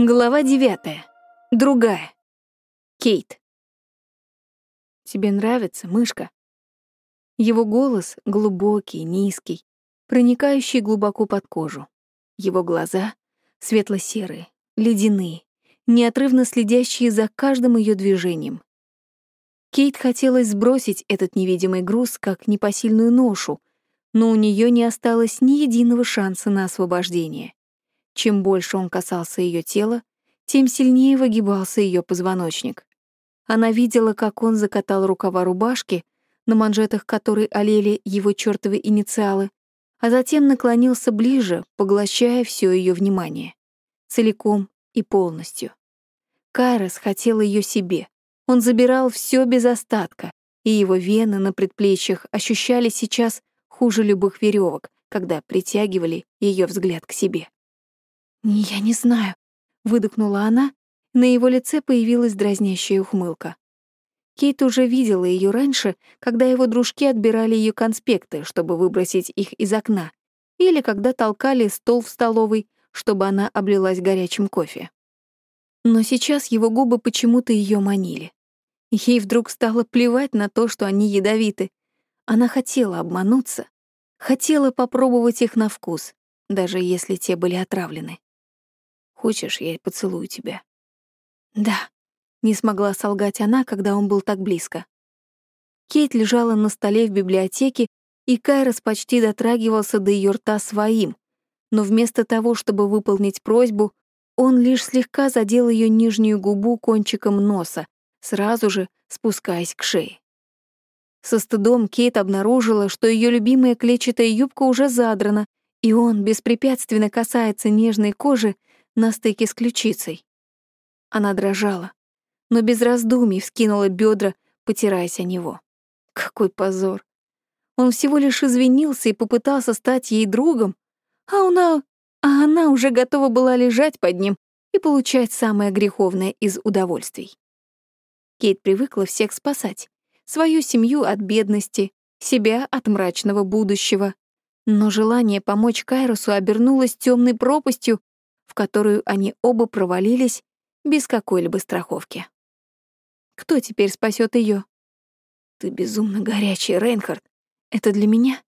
Глава девятая. Другая. Кейт. «Тебе нравится, мышка?» Его голос глубокий, низкий, проникающий глубоко под кожу. Его глаза светло-серые, ледяные, неотрывно следящие за каждым ее движением. Кейт хотелось сбросить этот невидимый груз как непосильную ношу, но у нее не осталось ни единого шанса на освобождение. Чем больше он касался ее тела, тем сильнее выгибался ее позвоночник. Она видела, как он закатал рукава рубашки, на манжетах которой олели его чертовы инициалы, а затем наклонился ближе, поглощая все ее внимание. Целиком и полностью. Кайрос хотел ее себе. Он забирал все без остатка, и его вены на предплечьях ощущали сейчас хуже любых веревок, когда притягивали ее взгляд к себе. «Я не знаю», — выдохнула она, на его лице появилась дразнящая ухмылка. Кейт уже видела ее раньше, когда его дружки отбирали ее конспекты, чтобы выбросить их из окна, или когда толкали стол в столовой, чтобы она облилась горячим кофе. Но сейчас его губы почему-то ее манили. Ей вдруг стало плевать на то, что они ядовиты. Она хотела обмануться, хотела попробовать их на вкус, даже если те были отравлены. Хочешь, я поцелую тебя?» «Да», — не смогла солгать она, когда он был так близко. Кейт лежала на столе в библиотеке, и Кайрос почти дотрагивался до ее рта своим, но вместо того, чтобы выполнить просьбу, он лишь слегка задел ее нижнюю губу кончиком носа, сразу же спускаясь к шее. Со стыдом Кейт обнаружила, что ее любимая клетчатая юбка уже задрана, и он беспрепятственно касается нежной кожи, на стыке с ключицей. Она дрожала, но без раздумий вскинула бедра, потираясь о него. Какой позор! Он всего лишь извинился и попытался стать ей другом, а она, а она уже готова была лежать под ним и получать самое греховное из удовольствий. Кейт привыкла всех спасать, свою семью от бедности, себя от мрачного будущего. Но желание помочь Кайросу обернулось темной пропастью, в которую они оба провалились без какой-либо страховки. Кто теперь спасет ее? Ты безумно горячий, Рейнхард. Это для меня?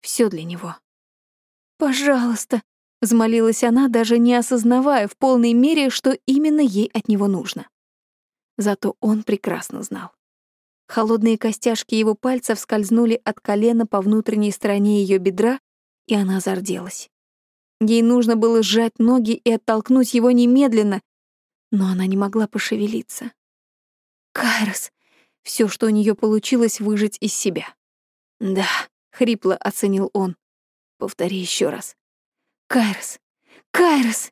Все для него. Пожалуйста, взмолилась она, даже не осознавая в полной мере, что именно ей от него нужно. Зато он прекрасно знал. Холодные костяшки его пальцев скользнули от колена по внутренней стороне ее бедра, и она зарделась. Ей нужно было сжать ноги и оттолкнуть его немедленно, но она не могла пошевелиться. Кайрос. Все, что у нее получилось выжить из себя. Да, хрипло оценил он. Повтори еще раз. Кайрос. Кайрос.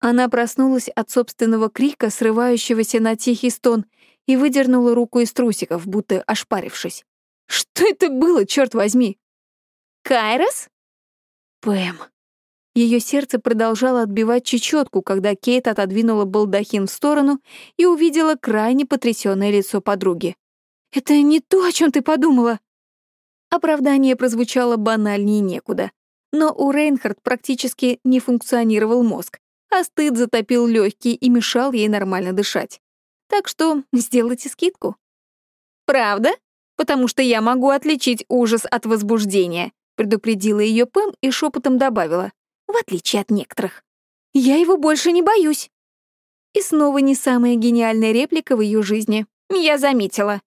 Она проснулась от собственного крика, срывающегося на тихий стон, и выдернула руку из трусиков, будто ошпарившись. Что это было, черт возьми? Кайрос? Пэм. Ее сердце продолжало отбивать чечетку, когда Кейт отодвинула балдахин в сторону и увидела крайне потрясённое лицо подруги. «Это не то, о чем ты подумала!» Оправдание прозвучало банальнее некуда. Но у Рейнхард практически не функционировал мозг, а стыд затопил легкие и мешал ей нормально дышать. Так что сделайте скидку. «Правда? Потому что я могу отличить ужас от возбуждения», предупредила ее Пэм и шепотом добавила в отличие от некоторых. Я его больше не боюсь. И снова не самая гениальная реплика в ее жизни. Я заметила.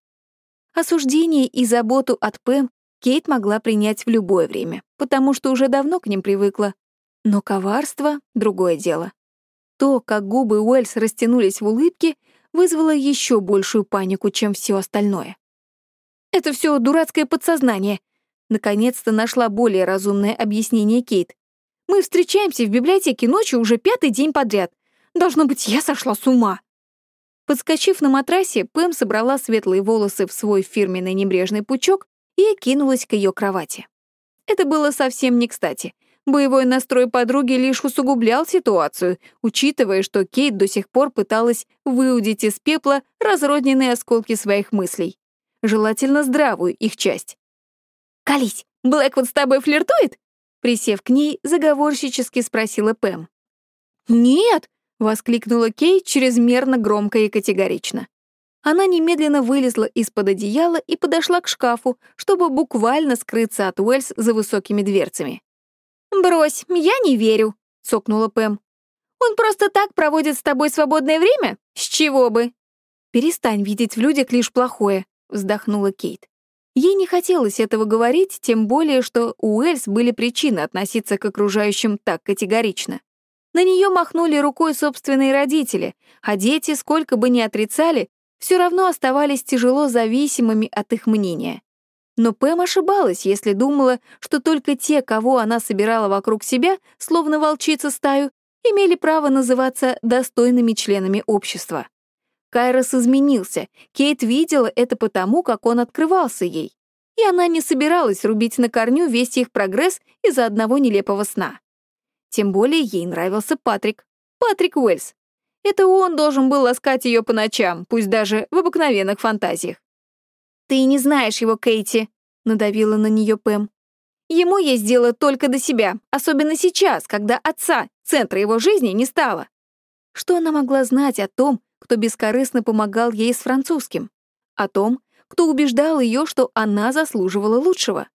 Осуждение и заботу от Пэм Кейт могла принять в любое время, потому что уже давно к ним привыкла. Но коварство — другое дело. То, как губы Уэльс растянулись в улыбке, вызвало еще большую панику, чем все остальное. «Это все дурацкое подсознание», Наконец-то нашла более разумное объяснение Кейт. Мы встречаемся в библиотеке ночью уже пятый день подряд. Должно быть, я сошла с ума». Подскочив на матрасе, Пэм собрала светлые волосы в свой фирменный небрежный пучок и кинулась к ее кровати. Это было совсем не кстати. Боевой настрой подруги лишь усугублял ситуацию, учитывая, что Кейт до сих пор пыталась выудить из пепла разрозненные осколки своих мыслей. Желательно здравую их часть. «Колись, Блэквуд с тобой флиртует?» Присев к ней, заговорщически спросила Пэм. «Нет!» Воскликнула Кейт чрезмерно громко и категорично. Она немедленно вылезла из-под одеяла и подошла к шкафу, чтобы буквально скрыться от Уэльс за высокими дверцами. «Брось, я не верю», — цокнула Пэм. «Он просто так проводит с тобой свободное время? С чего бы?» «Перестань видеть в людях лишь плохое», — вздохнула Кейт. Ей не хотелось этого говорить, тем более, что у Уэльс были причины относиться к окружающим так категорично. На нее махнули рукой собственные родители, а дети, сколько бы ни отрицали, все равно оставались тяжело зависимыми от их мнения. Но Пэм ошибалась, если думала, что только те, кого она собирала вокруг себя, словно волчица стаю, имели право называться достойными членами общества. Кайрос изменился, Кейт видела это потому, как он открывался ей. И она не собиралась рубить на корню весь их прогресс из-за одного нелепого сна. Тем более ей нравился Патрик. Патрик Уэльс, это он должен был ласкать ее по ночам, пусть даже в обыкновенных фантазиях. «Ты не знаешь его, Кейти», — надавила на нее Пэм. «Ему есть дело только до себя, особенно сейчас, когда отца, центра его жизни, не стало». Что она могла знать о том, кто бескорыстно помогал ей с французским? О том, кто убеждал ее, что она заслуживала лучшего?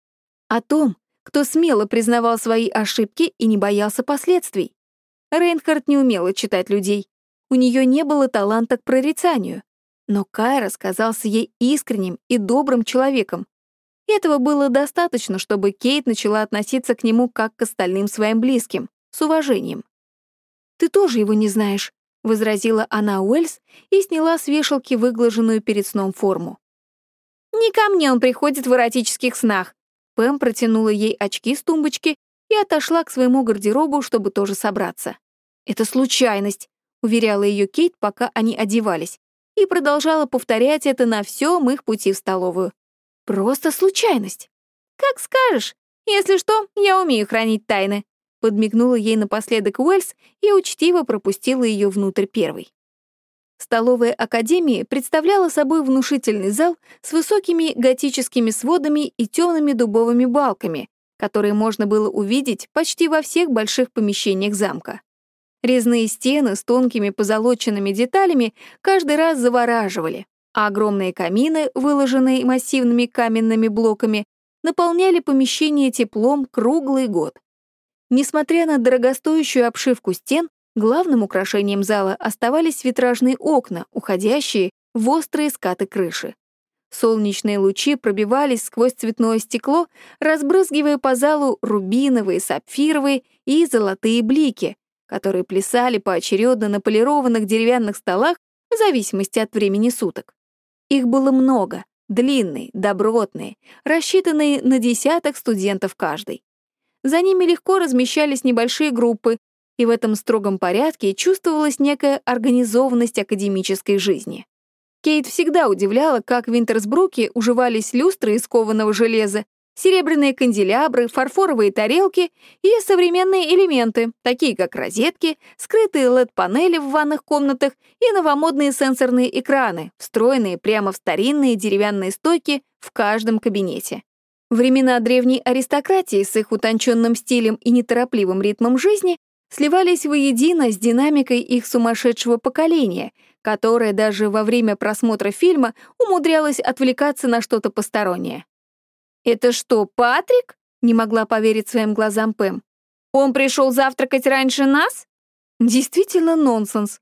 О том, кто смело признавал свои ошибки и не боялся последствий? Рейнхард не умела читать людей, у нее не было таланта к прорицанию. Но Кайра казался ей искренним и добрым человеком. Этого было достаточно, чтобы Кейт начала относиться к нему как к остальным своим близким, с уважением. «Ты тоже его не знаешь», — возразила она Уэльс и сняла с вешалки выглаженную перед сном форму. «Не ко мне он приходит в эротических снах». Пэм протянула ей очки с тумбочки и отошла к своему гардеробу, чтобы тоже собраться. «Это случайность», — уверяла ее Кейт, пока они одевались, и продолжала повторять это на всем их пути в столовую. «Просто случайность». «Как скажешь. Если что, я умею хранить тайны», — подмигнула ей напоследок Уэльс и учтиво пропустила ее внутрь первой. Столовая академии представляла собой внушительный зал с высокими готическими сводами и темными дубовыми балками, которые можно было увидеть почти во всех больших помещениях замка. Резные стены с тонкими позолоченными деталями каждый раз завораживали, а огромные камины, выложенные массивными каменными блоками, наполняли помещение теплом круглый год. Несмотря на дорогостоящую обшивку стен, главным украшением зала оставались витражные окна, уходящие в острые скаты крыши. Солнечные лучи пробивались сквозь цветное стекло, разбрызгивая по залу рубиновые, сапфировые и золотые блики, которые плясали поочередно на полированных деревянных столах в зависимости от времени суток. Их было много, длинные, добротные, рассчитанные на десяток студентов каждый. За ними легко размещались небольшие группы, и в этом строгом порядке чувствовалась некая организованность академической жизни. Кейт всегда удивляла, как в Винтерсбруке уживались люстры из кованого железа серебряные канделябры, фарфоровые тарелки и современные элементы, такие как розетки, скрытые LED-панели в ванных комнатах и новомодные сенсорные экраны, встроенные прямо в старинные деревянные стойки в каждом кабинете. Времена древней аристократии с их утонченным стилем и неторопливым ритмом жизни сливались воедино с динамикой их сумасшедшего поколения, которое даже во время просмотра фильма умудрялось отвлекаться на что-то постороннее. «Это что, Патрик?» — не могла поверить своим глазам Пэм. «Он пришел завтракать раньше нас?» Действительно нонсенс.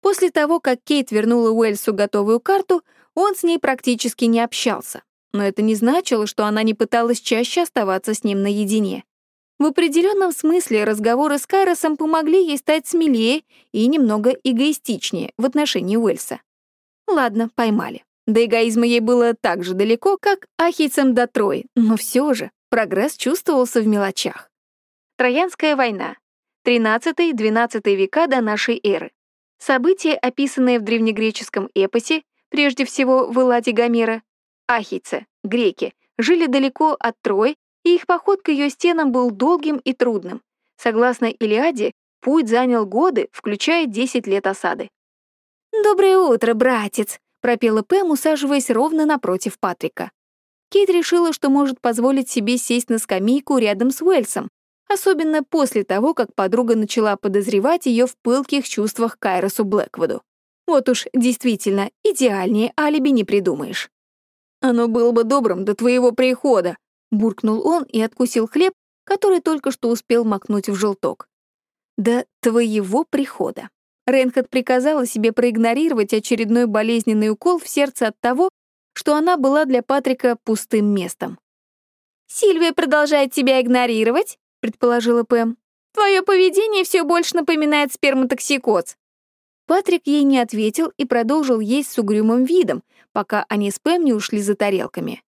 После того, как Кейт вернула Уэльсу готовую карту, он с ней практически не общался. Но это не значило, что она не пыталась чаще оставаться с ним наедине. В определенном смысле разговоры с Кайросом помогли ей стать смелее и немного эгоистичнее в отношении Уэльса. Ладно, поймали. До эгоизма ей было так же далеко, как ахийцам до Трои, но все же прогресс чувствовался в мелочах. Троянская война. 13-12 века до нашей эры. События, описанные в древнегреческом эпосе, прежде всего в Элладе Гомера, ахийцы, греки, жили далеко от Трои, и их поход к ее стенам был долгим и трудным. Согласно Илиаде, путь занял годы, включая 10 лет осады. «Доброе утро, братец!» — пропела Пэм, усаживаясь ровно напротив Патрика. Кейт решила, что может позволить себе сесть на скамейку рядом с Уэльсом, особенно после того, как подруга начала подозревать ее в пылких чувствах к Кайросу Блэквуду. Вот уж действительно идеальнее алиби не придумаешь. «Оно было бы добрым до твоего прихода», — буркнул он и откусил хлеб, который только что успел макнуть в желток. «До твоего прихода». Рейнхард приказала себе проигнорировать очередной болезненный укол в сердце от того, что она была для Патрика пустым местом. «Сильвия продолжает тебя игнорировать?» — предположила Пэм. «Твое поведение все больше напоминает сперматоксикоз». Патрик ей не ответил и продолжил есть с угрюмым видом, пока они с Пэм не ушли за тарелками.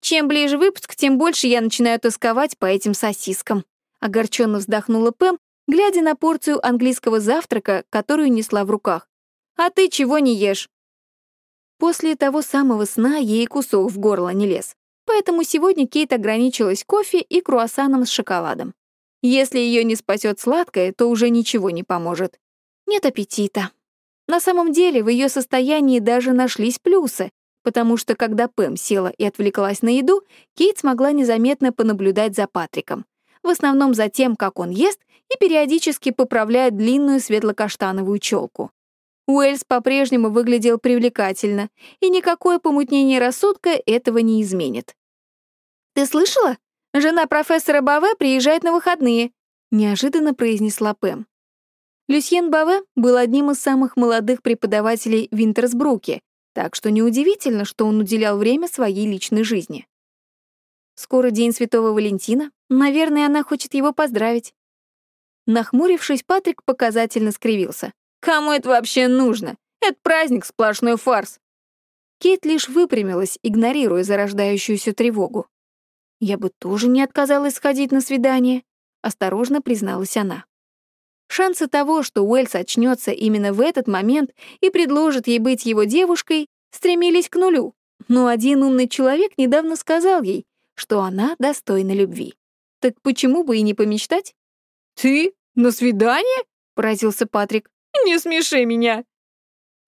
«Чем ближе выпуск, тем больше я начинаю тосковать по этим сосискам», — огорченно вздохнула Пэм, глядя на порцию английского завтрака, которую несла в руках. «А ты чего не ешь?» После того самого сна ей кусок в горло не лез, поэтому сегодня Кейт ограничилась кофе и круассаном с шоколадом. Если ее не спасет сладкое, то уже ничего не поможет. Нет аппетита. На самом деле в ее состоянии даже нашлись плюсы, потому что когда Пэм села и отвлеклась на еду, Кейт смогла незаметно понаблюдать за Патриком. В основном за тем, как он ест, и периодически поправляет длинную светло-каштановую челку. Уэльс по-прежнему выглядел привлекательно, и никакое помутнение рассудка этого не изменит. «Ты слышала? Жена профессора Баве приезжает на выходные», — неожиданно произнесла Пэм. Люсьен Баве был одним из самых молодых преподавателей в Винтерсбруке, так что неудивительно, что он уделял время своей личной жизни. Скоро день Святого Валентина, наверное, она хочет его поздравить. Нахмурившись, Патрик показательно скривился. «Кому это вообще нужно? Это праздник, сплошной фарс!» Кейт лишь выпрямилась, игнорируя зарождающуюся тревогу. «Я бы тоже не отказалась сходить на свидание», — осторожно призналась она. Шансы того, что Уэльс очнется именно в этот момент и предложит ей быть его девушкой, стремились к нулю. Но один умный человек недавно сказал ей, что она достойна любви. Так почему бы и не помечтать? «Ты? На свидание?» — поразился Патрик. «Не смеши меня!»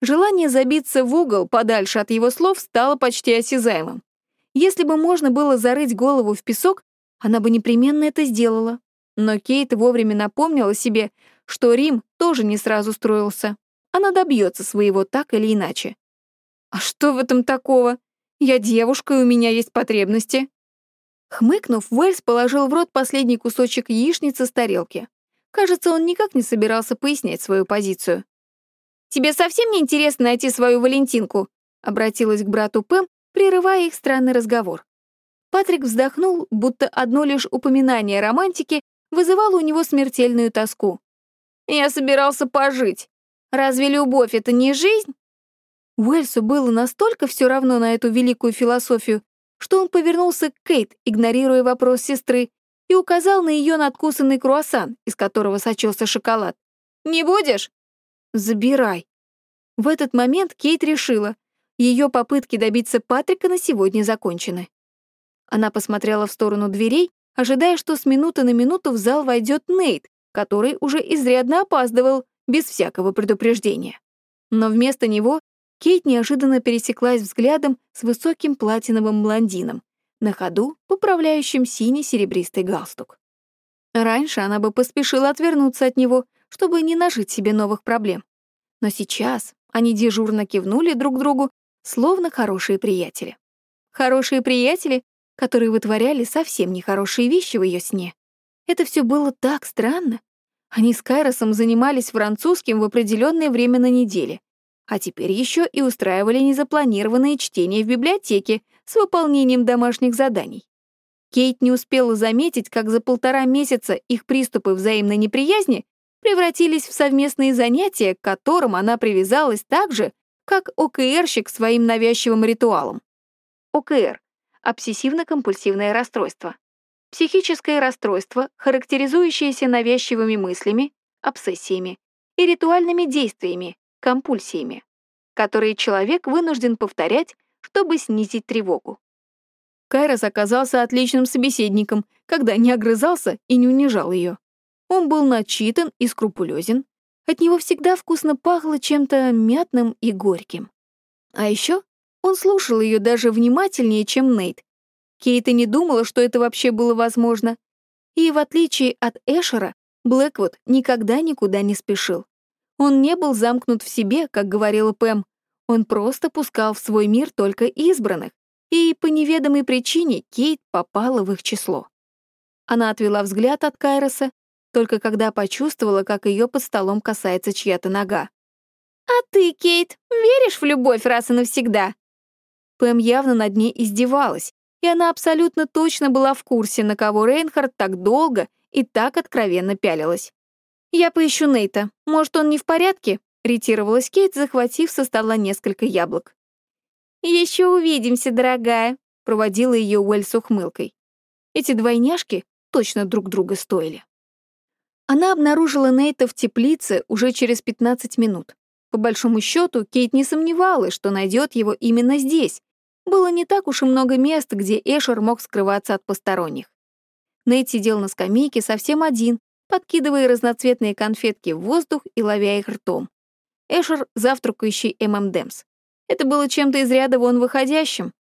Желание забиться в угол подальше от его слов стало почти осязаемым. Если бы можно было зарыть голову в песок, она бы непременно это сделала. Но Кейт вовремя напомнила себе, что Рим тоже не сразу строился. Она добьется своего так или иначе. «А что в этом такого? Я девушка, и у меня есть потребности». Хмыкнув, Уэльс положил в рот последний кусочек яичницы с тарелки. Кажется, он никак не собирался пояснять свою позицию. «Тебе совсем не интересно найти свою Валентинку?» — обратилась к брату Пэм, прерывая их странный разговор. Патрик вздохнул, будто одно лишь упоминание романтики вызывало у него смертельную тоску. «Я собирался пожить. Разве любовь — это не жизнь?» Уэльсу было настолько все равно на эту великую философию, что он повернулся к Кейт, игнорируя вопрос сестры, и указал на ее надкусанный круассан, из которого сочился шоколад. «Не будешь?» «Забирай». В этот момент Кейт решила, ее попытки добиться Патрика на сегодня закончены. Она посмотрела в сторону дверей ожидая, что с минуты на минуту в зал войдет Нейт, который уже изрядно опаздывал, без всякого предупреждения. Но вместо него Кейт неожиданно пересеклась взглядом с высоким платиновым блондином, на ходу поправляющим синий-серебристый галстук. Раньше она бы поспешила отвернуться от него, чтобы не нажить себе новых проблем. Но сейчас они дежурно кивнули друг другу, словно хорошие приятели. Хорошие приятели, которые вытворяли совсем нехорошие вещи в ее сне. Это все было так странно. Они с Кайросом занимались французским в определенное время на неделе, а теперь еще и устраивали незапланированные чтения в библиотеке с выполнением домашних заданий. Кейт не успела заметить, как за полтора месяца их приступы взаимной неприязни превратились в совместные занятия, к которым она привязалась так же, как ОКРщик своим навязчивым ритуалом. ОКР обсессивно-компульсивное расстройство. Психическое расстройство, характеризующееся навязчивыми мыслями, обсессиями и ритуальными действиями, компульсиями, которые человек вынужден повторять, чтобы снизить тревогу. Кайрос оказался отличным собеседником, когда не огрызался и не унижал ее. Он был начитан и скрупулезен. От него всегда вкусно пахло чем-то мятным и горьким. А еще он слушал ее даже внимательнее, чем Нейт. Кейт и не думала, что это вообще было возможно. И в отличие от Эшера, Блэквуд никогда никуда не спешил. Он не был замкнут в себе, как говорила Пэм. Он просто пускал в свой мир только избранных, и по неведомой причине Кейт попала в их число. Она отвела взгляд от Кайроса, только когда почувствовала, как ее под столом касается чья-то нога. «А ты, Кейт, веришь в любовь раз и навсегда?» Пэм явно над ней издевалась, и она абсолютно точно была в курсе, на кого Рейнхард так долго и так откровенно пялилась. «Я поищу Нейта. Может, он не в порядке?» — ретировалась Кейт, захватив со стола несколько яблок. «Еще увидимся, дорогая», — проводила ее Уэль с ухмылкой. Эти двойняшки точно друг друга стоили. Она обнаружила Нейта в теплице уже через 15 минут. По большому счету, Кейт не сомневалась, что найдет его именно здесь. Было не так уж и много мест, где Эшер мог скрываться от посторонних. Нейт сидел на скамейке совсем один, подкидывая разноцветные конфетки в воздух и ловя их ртом. Эшер — завтракающий ММДМС. Это было чем-то из ряда вон выходящим.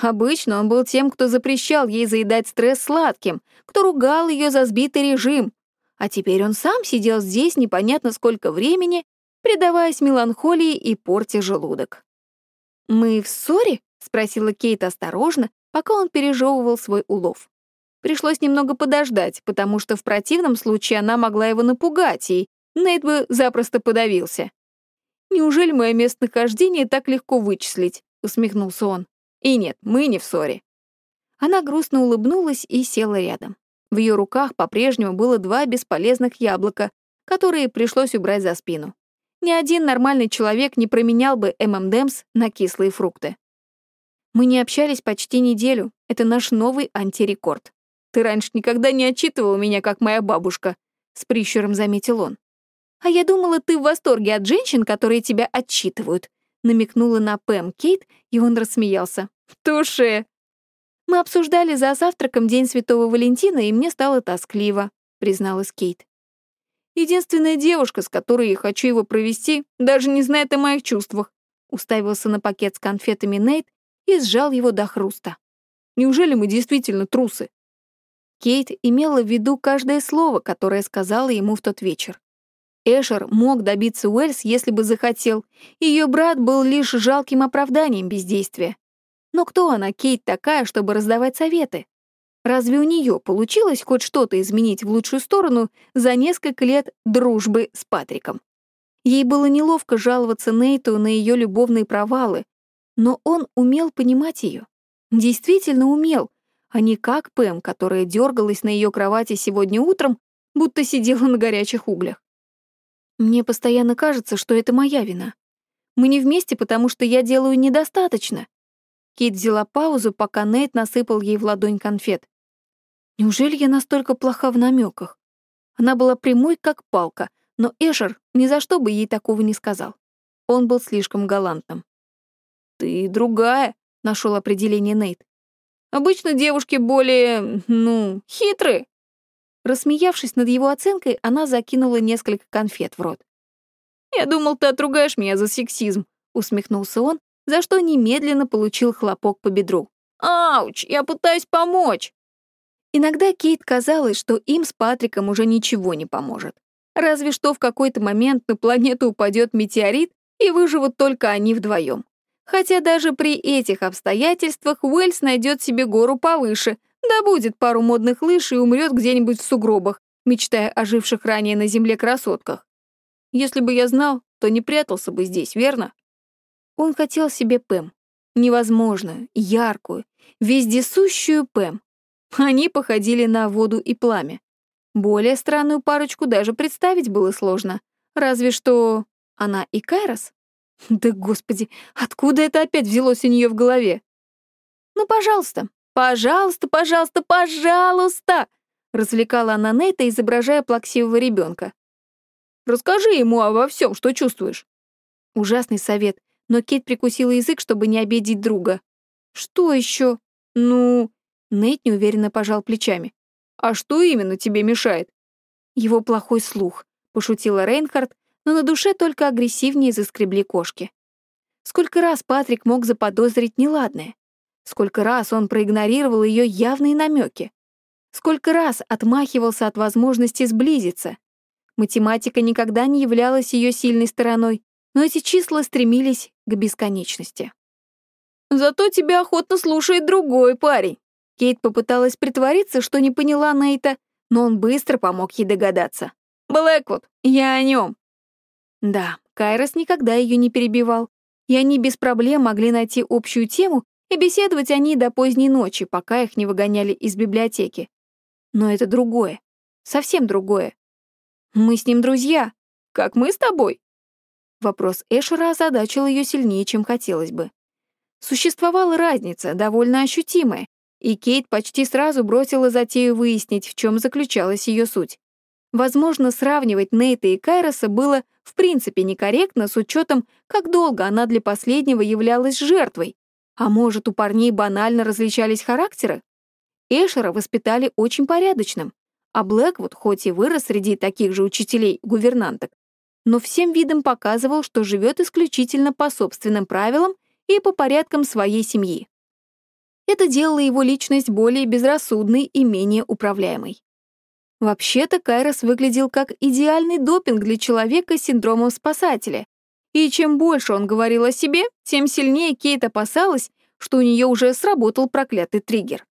Обычно он был тем, кто запрещал ей заедать стресс сладким, кто ругал ее за сбитый режим. А теперь он сам сидел здесь непонятно сколько времени, предаваясь меланхолии и порте желудок. «Мы в ссоре?» — спросила Кейт осторожно, пока он пережевывал свой улов. Пришлось немного подождать, потому что в противном случае она могла его напугать, и Нейт бы запросто подавился. «Неужели мое местонахождение так легко вычислить?» — усмехнулся он. «И нет, мы не в ссоре». Она грустно улыбнулась и села рядом. В ее руках по-прежнему было два бесполезных яблока, которые пришлось убрать за спину. Ни один нормальный человек не променял бы ММДМС на кислые фрукты. Мы не общались почти неделю. Это наш новый антирекорд. Ты раньше никогда не отчитывал меня, как моя бабушка, с прищуром заметил он. А я думала, ты в восторге от женщин, которые тебя отчитывают, намекнула на Пэм Кейт, и он рассмеялся. Туше. Мы обсуждали за завтраком День Святого Валентина, и мне стало тоскливо, призналась Кейт. Единственная девушка, с которой я хочу его провести, даже не знает о моих чувствах. Уставился на пакет с конфетами Нейт и сжал его до хруста. Неужели мы действительно трусы? Кейт имела в виду каждое слово, которое сказала ему в тот вечер. Эшер мог добиться Уэльс, если бы захотел. Ее брат был лишь жалким оправданием бездействия. Но кто она, Кейт, такая, чтобы раздавать советы? Разве у нее получилось хоть что-то изменить в лучшую сторону за несколько лет дружбы с Патриком? Ей было неловко жаловаться Нейту на ее любовные провалы, но он умел понимать ее. Действительно умел, а не как Пэм, которая дергалась на ее кровати сегодня утром, будто сидела на горячих углях. Мне постоянно кажется, что это моя вина. Мы не вместе, потому что я делаю недостаточно. Кит взяла паузу, пока Нейт насыпал ей в ладонь конфет. Неужели я настолько плоха в намеках? Она была прямой, как палка, но Эшер ни за что бы ей такого не сказал. Он был слишком галантным. «Ты другая», — нашел определение Нейт. «Обычно девушки более, ну, хитрые». Рассмеявшись над его оценкой, она закинула несколько конфет в рот. «Я думал, ты отругаешь меня за сексизм», — усмехнулся он, за что немедленно получил хлопок по бедру. «Ауч, я пытаюсь помочь!» Иногда Кейт казалось, что им с Патриком уже ничего не поможет. Разве что в какой-то момент на планету упадет метеорит, и выживут только они вдвоем. Хотя даже при этих обстоятельствах Уэльс найдет себе гору повыше, добудет пару модных лыж и умрет где-нибудь в сугробах, мечтая о живших ранее на земле красотках. Если бы я знал, то не прятался бы здесь, верно? Он хотел себе Пэм. Невозможную, яркую, вездесущую Пэм. Они походили на воду и пламя. Более странную парочку даже представить было сложно. Разве что она и Кайрос. Да господи, откуда это опять взялось у нее в голове? Ну, пожалуйста, пожалуйста, пожалуйста, пожалуйста, развлекала она Нейта, изображая плаксивого ребенка. Расскажи ему обо всем, что чувствуешь. Ужасный совет, но Кейт прикусила язык, чтобы не обидеть друга. «Что еще? Ну...» Нейт неуверенно пожал плечами. «А что именно тебе мешает?» «Его плохой слух», — пошутила Рейнхард, но на душе только агрессивнее заскребли кошки. Сколько раз Патрик мог заподозрить неладное? Сколько раз он проигнорировал ее явные намеки? Сколько раз отмахивался от возможности сблизиться. Математика никогда не являлась ее сильной стороной, но эти числа стремились к бесконечности. «Зато тебя охотно слушает другой парень». Кейт попыталась притвориться, что не поняла Нейта, но он быстро помог ей догадаться. «Блэквуд, я о нем. Да, Кайрос никогда ее не перебивал, и они без проблем могли найти общую тему и беседовать они до поздней ночи, пока их не выгоняли из библиотеки. Но это другое, совсем другое. Мы с ним друзья, как мы с тобой. Вопрос Эшера озадачил ее сильнее, чем хотелось бы. Существовала разница, довольно ощутимая, и Кейт почти сразу бросила затею выяснить, в чем заключалась ее суть. Возможно, сравнивать Нейта и Кайроса было в принципе некорректно с учетом, как долго она для последнего являлась жертвой. А может, у парней банально различались характеры? Эшера воспитали очень порядочным, а Блэквуд, хоть и вырос среди таких же учителей-гувернанток, но всем видом показывал, что живет исключительно по собственным правилам и по порядкам своей семьи. Это делало его личность более безрассудной и менее управляемой. Вообще-то Кайрос выглядел как идеальный допинг для человека с синдромом спасателя. И чем больше он говорил о себе, тем сильнее Кейт опасалась, что у нее уже сработал проклятый триггер.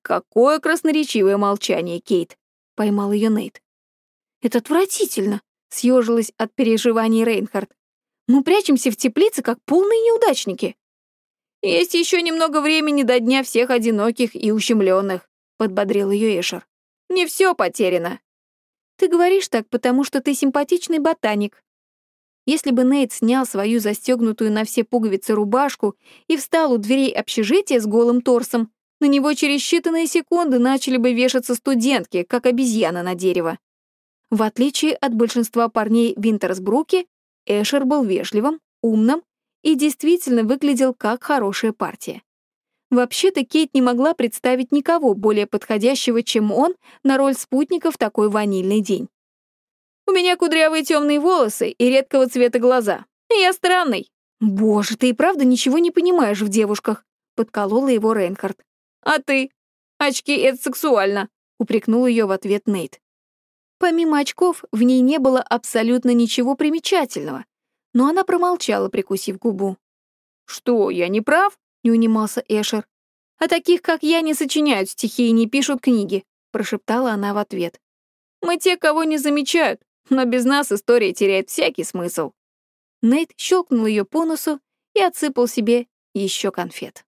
«Какое красноречивое молчание, Кейт!» — поймал ее Нейт. «Это отвратительно!» — съежилась от переживаний Рейнхард. «Мы прячемся в теплице, как полные неудачники!» «Есть еще немного времени до дня всех одиноких и ущемленных», — подбодрил ее Эшер. «Не все потеряно». «Ты говоришь так, потому что ты симпатичный ботаник». Если бы Нейт снял свою застегнутую на все пуговицы рубашку и встал у дверей общежития с голым торсом, на него через считанные секунды начали бы вешаться студентки, как обезьяна на дерево. В отличие от большинства парней Винтерсбруки, Эшер был вежливым, умным и действительно выглядел как хорошая партия. Вообще-то Кейт не могла представить никого более подходящего, чем он, на роль спутника в такой ванильный день. «У меня кудрявые темные волосы и редкого цвета глаза. Я странный». «Боже, ты и правда ничего не понимаешь в девушках», — подколола его Рейнхард. «А ты? Очки — это сексуально», — упрекнул ее в ответ Нейт. Помимо очков, в ней не было абсолютно ничего примечательного, но она промолчала, прикусив губу. «Что, я не прав?» — не унимался Эшер. «А таких, как я, не сочиняют стихи и не пишут книги», — прошептала она в ответ. «Мы те, кого не замечают, но без нас история теряет всякий смысл». Нейт щелкнул ее по носу и отсыпал себе еще конфет.